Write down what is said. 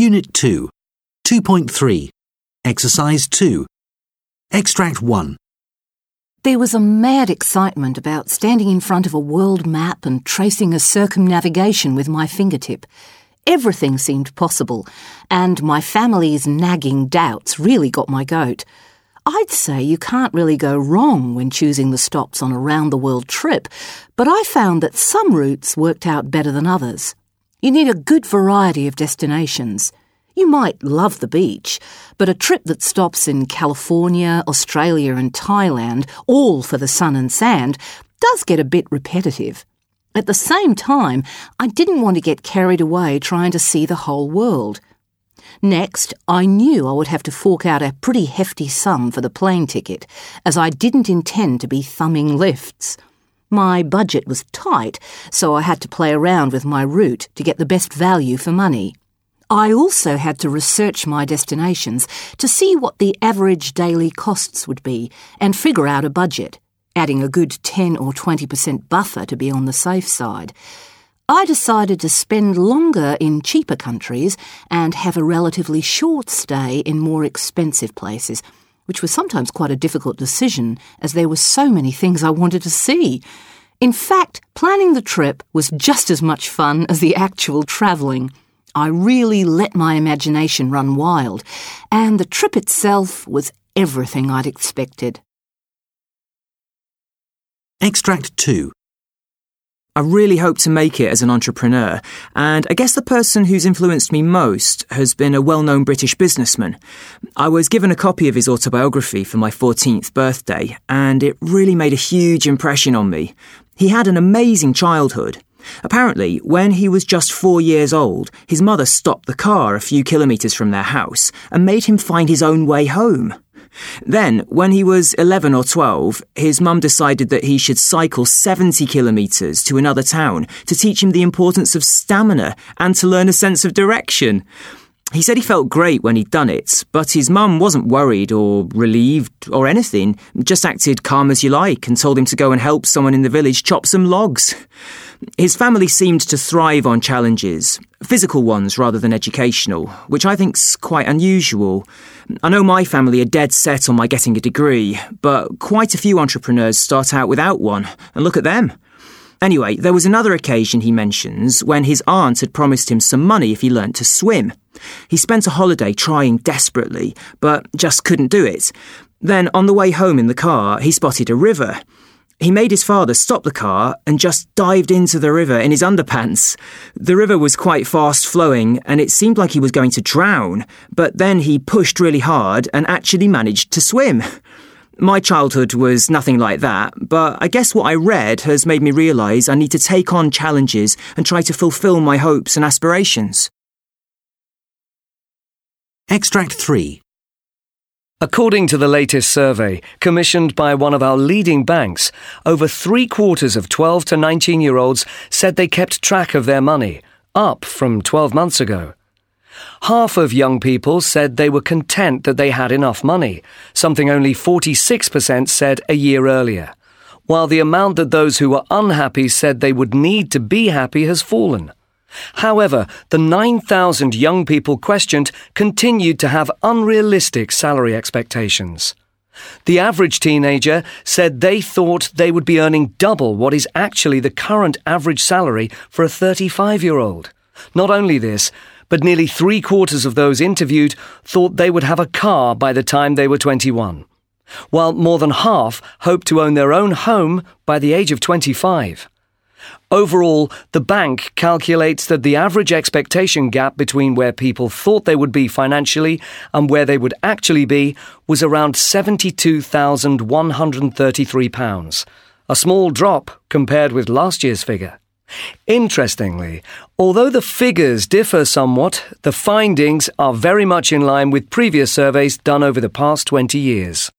Unit 2, 2.3, Exercise 2, Extract 1. There was a mad excitement about standing in front of a world map and tracing a circumnavigation with my fingertip. Everything seemed possible, and my family's nagging doubts really got my goat. I'd say you can't really go wrong when choosing the stops on a round the world trip, but I found that some routes worked out better than others. You need a good variety of destinations. You might love the beach, but a trip that stops in California, Australia, and Thailand, all for the sun and sand, does get a bit repetitive. At the same time, I didn't want to get carried away trying to see the whole world. Next, I knew I would have to fork out a pretty hefty sum for the plane ticket, as I didn't intend to be thumbing lifts. My budget was tight, so I had to play around with my route to get the best value for money. I also had to research my destinations to see what the average daily costs would be and figure out a budget, adding a good 10 or 20% buffer to be on the safe side. I decided to spend longer in cheaper countries and have a relatively short stay in more expensive places, which was sometimes quite a difficult decision as there were so many things I wanted to see. In fact, planning the trip was just as much fun as the actual travelling. I really let my imagination run wild, and the trip itself was everything I'd expected. Extract 2. I really hope to make it as an entrepreneur, and I guess the person who's influenced me most has been a well known British businessman. I was given a copy of his autobiography for my 14th birthday, and it really made a huge impression on me. He had an amazing childhood. Apparently, when he was just four years old, his mother stopped the car a few kilometres from their house and made him find his own way home. Then, when he was 11 or 12, his mum decided that he should cycle 70 kilometres to another town to teach him the importance of stamina and to learn a sense of direction. He said he felt great when he'd done it, but his mum wasn't worried or relieved or anything, just acted calm as you like and told him to go and help someone in the village chop some logs. His family seemed to thrive on challenges, physical ones rather than educational, which I think's quite unusual. I know my family are dead set on my getting a degree, but quite a few entrepreneurs start out without one, and look at them. Anyway, there was another occasion he mentions when his aunt had promised him some money if he learnt to swim. He spent a holiday trying desperately, but just couldn't do it. Then, on the way home in the car, he spotted a river. He made his father stop the car and just dived into the river in his underpants. The river was quite fast flowing and it seemed like he was going to drown, but then he pushed really hard and actually managed to swim. My childhood was nothing like that, but I guess what I read has made me realise I need to take on challenges and try to fulfil my hopes and aspirations. Extract 3. According to the latest survey, commissioned by one of our leading banks, over three quarters of 12 to 19 year olds said they kept track of their money, up from 12 months ago. Half of young people said they were content that they had enough money, something only 46% said a year earlier, while the amount that those who were unhappy said they would need to be happy has fallen. However, the 9,000 young people questioned continued to have unrealistic salary expectations. The average teenager said they thought they would be earning double what is actually the current average salary for a 35 year old. Not only this, but nearly three quarters of those interviewed thought they would have a car by the time they were 21, while more than half hoped to own their own home by the age of 25. Overall, the bank calculates that the average expectation gap between where people thought they would be financially and where they would actually be was around £72,133, a small drop compared with last year's figure. Interestingly, although the figures differ somewhat, the findings are very much in line with previous surveys done over the past 20 years.